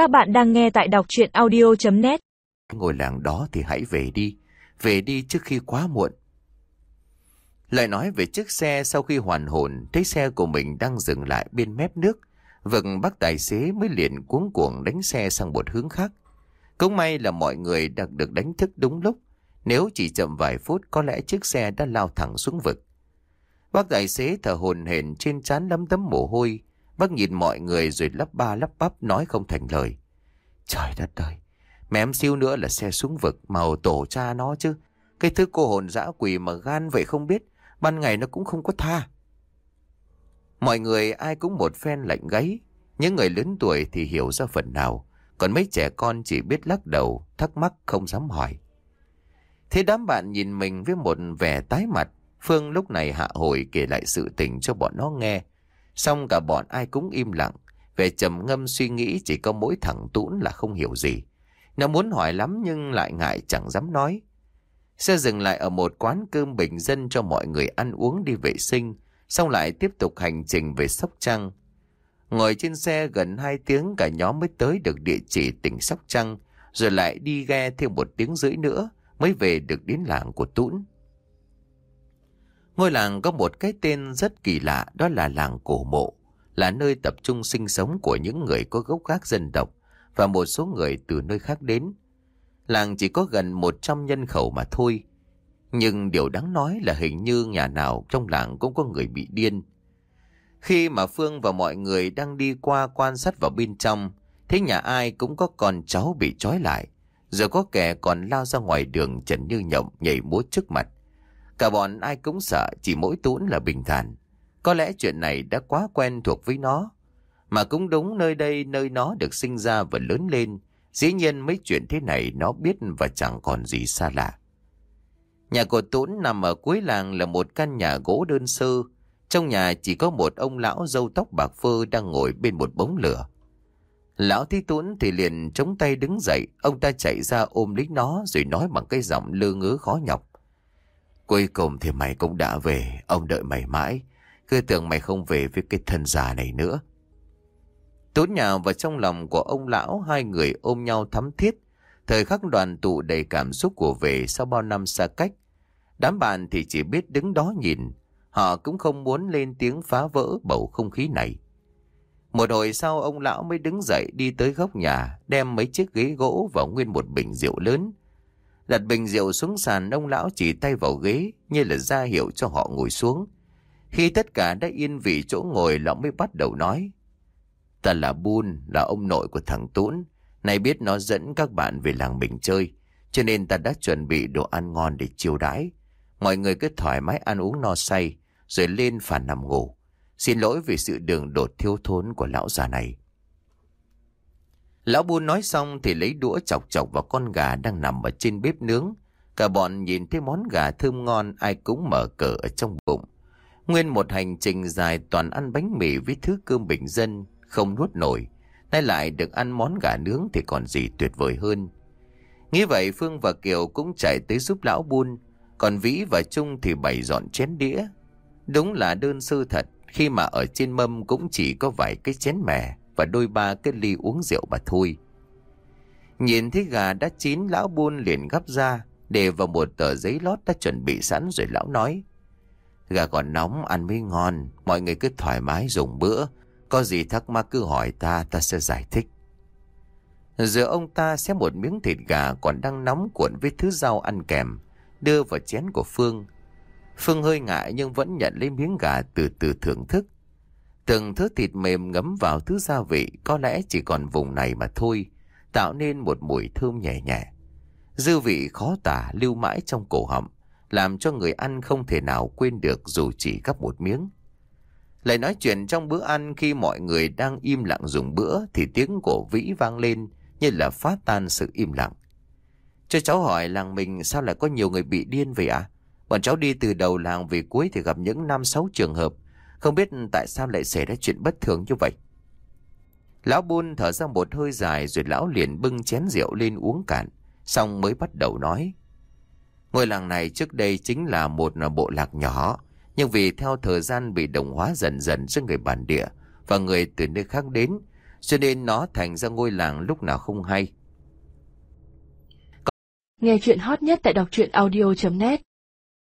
Các bạn đang nghe tại đọc chuyện audio.net Ngôi làng đó thì hãy về đi, về đi trước khi quá muộn. Lại nói về chiếc xe sau khi hoàn hồn, thấy xe của mình đang dừng lại bên mép nước. Vực bác tài xế mới liền cuống cuồng đánh xe sang một hướng khác. Cũng may là mọi người đã được đánh thức đúng lúc. Nếu chỉ chậm vài phút có lẽ chiếc xe đã lao thẳng xuống vực. Bác tài xế thở hồn hển trên trán lấm tấm mồ hôi. Bác nhìn mọi người rồi lắp ba lắp bắp nói không thành lời. Trời đất ơi, mẹ em siêu nữa là xe xuống vực màu tổ cha nó chứ. Cái thứ cô hồn dã quỷ mà gan vậy không biết, ban ngày nó cũng không có tha. Mọi người ai cũng một phen lạnh gáy, những người lớn tuổi thì hiểu ra phần nào, còn mấy trẻ con chỉ biết lắc đầu, thắc mắc không dám hỏi. Thế đám bạn nhìn mình với một vẻ tái mặt, Phương lúc này hạ hồi kể lại sự tình cho bọn nó nghe. Xong cả bọn ai cũng im lặng, về trầm ngâm suy nghĩ chỉ có mỗi thằng Tũn là không hiểu gì. Nó muốn hỏi lắm nhưng lại ngại chẳng dám nói. Xe dừng lại ở một quán cơm bình dân cho mọi người ăn uống đi vệ sinh, xong lại tiếp tục hành trình về Sóc Trăng. Ngồi trên xe gần 2 tiếng cả nhóm mới tới được địa chỉ tỉnh Sóc Trăng, rồi lại đi ghe thêm một tiếng rưỡi nữa mới về được đến làng của Tũn. Ngôi làng có một cái tên rất kỳ lạ đó là làng cổ mộ, là nơi tập trung sinh sống của những người có gốc gác dân tộc và một số người từ nơi khác đến. Làng chỉ có gần 100 nhân khẩu mà thôi. Nhưng điều đáng nói là hình như nhà nào trong làng cũng có người bị điên. Khi mà Phương và mọi người đang đi qua quan sát vào bên trong, thấy nhà ai cũng có con cháu bị trói lại. Rồi có kẻ còn lao ra ngoài đường trần như nhộng nhảy múa trước mặt. Cả bọn ai cũng sợ chỉ mỗi tún là bình thản. Có lẽ chuyện này đã quá quen thuộc với nó. Mà cũng đúng nơi đây nơi nó được sinh ra và lớn lên. Dĩ nhiên mấy chuyện thế này nó biết và chẳng còn gì xa lạ. Nhà của Tún nằm ở cuối làng là một căn nhà gỗ đơn sơ. Trong nhà chỉ có một ông lão dâu tóc bạc phơ đang ngồi bên một bóng lửa. Lão Thi Tún thì liền chống tay đứng dậy, ông ta chạy ra ôm lấy nó rồi nói bằng cái giọng lơ ngứa khó nhọc. Cuối cùng thì mày cũng đã về, ông đợi mày mãi. Cứ tưởng mày không về với cái thân già này nữa. Tốn nhà và trong lòng của ông lão, hai người ôm nhau thắm thiết. Thời khắc đoàn tụ đầy cảm xúc của về sau bao năm xa cách. Đám bạn thì chỉ biết đứng đó nhìn. Họ cũng không muốn lên tiếng phá vỡ bầu không khí này. Một hồi sau ông lão mới đứng dậy đi tới góc nhà, đem mấy chiếc ghế gỗ vào nguyên một bình rượu lớn. Đặt bình rượu xuống sàn ông lão chỉ tay vào ghế như là ra hiệu cho họ ngồi xuống. Khi tất cả đã yên vị chỗ ngồi lão mới bắt đầu nói. Ta là Bun, là ông nội của thằng Tún. Này biết nó dẫn các bạn về làng mình chơi, cho nên ta đã chuẩn bị đồ ăn ngon để chiêu đãi. Mọi người cứ thoải mái ăn uống no say, rồi lên phản nằm ngủ. Xin lỗi vì sự đường đột thiếu thốn của lão già này. Lão Bu nói xong thì lấy đũa chọc chọc vào con gà đang nằm ở trên bếp nướng. Cả bọn nhìn thấy món gà thơm ngon ai cũng mở cờ ở trong bụng. Nguyên một hành trình dài toàn ăn bánh mì với thứ cơm bình dân, không nuốt nổi. Nay lại được ăn món gà nướng thì còn gì tuyệt vời hơn. Nghĩ vậy Phương và Kiều cũng chạy tới giúp lão Bun. Còn Vĩ và Trung thì bày dọn chén đĩa. Đúng là đơn sơ thật khi mà ở trên mâm cũng chỉ có vài cái chén mè và đôi ba cái ly uống rượu mà thôi. Nhìn thấy gà đã chín lão buôn liền gắp ra để vào một tờ giấy lót đã chuẩn bị sẵn rồi lão nói. Gà còn nóng ăn mới ngon, mọi người cứ thoải mái dùng bữa. Có gì thắc mắc cứ hỏi ta, ta sẽ giải thích. Giờ ông ta xé một miếng thịt gà còn đang nóng cuộn với thứ rau ăn kèm, đưa vào chén của Phương. Phương hơi ngại nhưng vẫn nhận lấy miếng gà từ từ thưởng thức. Từng thứ thịt mềm ngấm vào thứ gia vị có lẽ chỉ còn vùng này mà thôi, tạo nên một mùi thơm nhẹ nhẹ. Dư vị khó tả lưu mãi trong cổ họng, làm cho người ăn không thể nào quên được dù chỉ gắp một miếng. Lại nói chuyện trong bữa ăn khi mọi người đang im lặng dùng bữa thì tiếng cổ vĩ vang lên như là phá tan sự im lặng. Cho cháu hỏi làng mình sao lại có nhiều người bị điên vậy ạ? À? Bọn cháu đi từ đầu làng về cuối thì gặp những năm sáu trường hợp không biết tại sao lại xảy ra chuyện bất thường như vậy. Lão Bun thở ra một hơi dài rồi lão liền bưng chén rượu lên uống cạn, xong mới bắt đầu nói. Ngôi làng này trước đây chính là một bộ lạc nhỏ, nhưng vì theo thời gian bị đồng hóa dần dần giữa người bản địa và người từ nơi khác đến, cho nên nó thành ra ngôi làng lúc nào không hay. Nghe chuyện hot nhất tại đọc truyện audio.net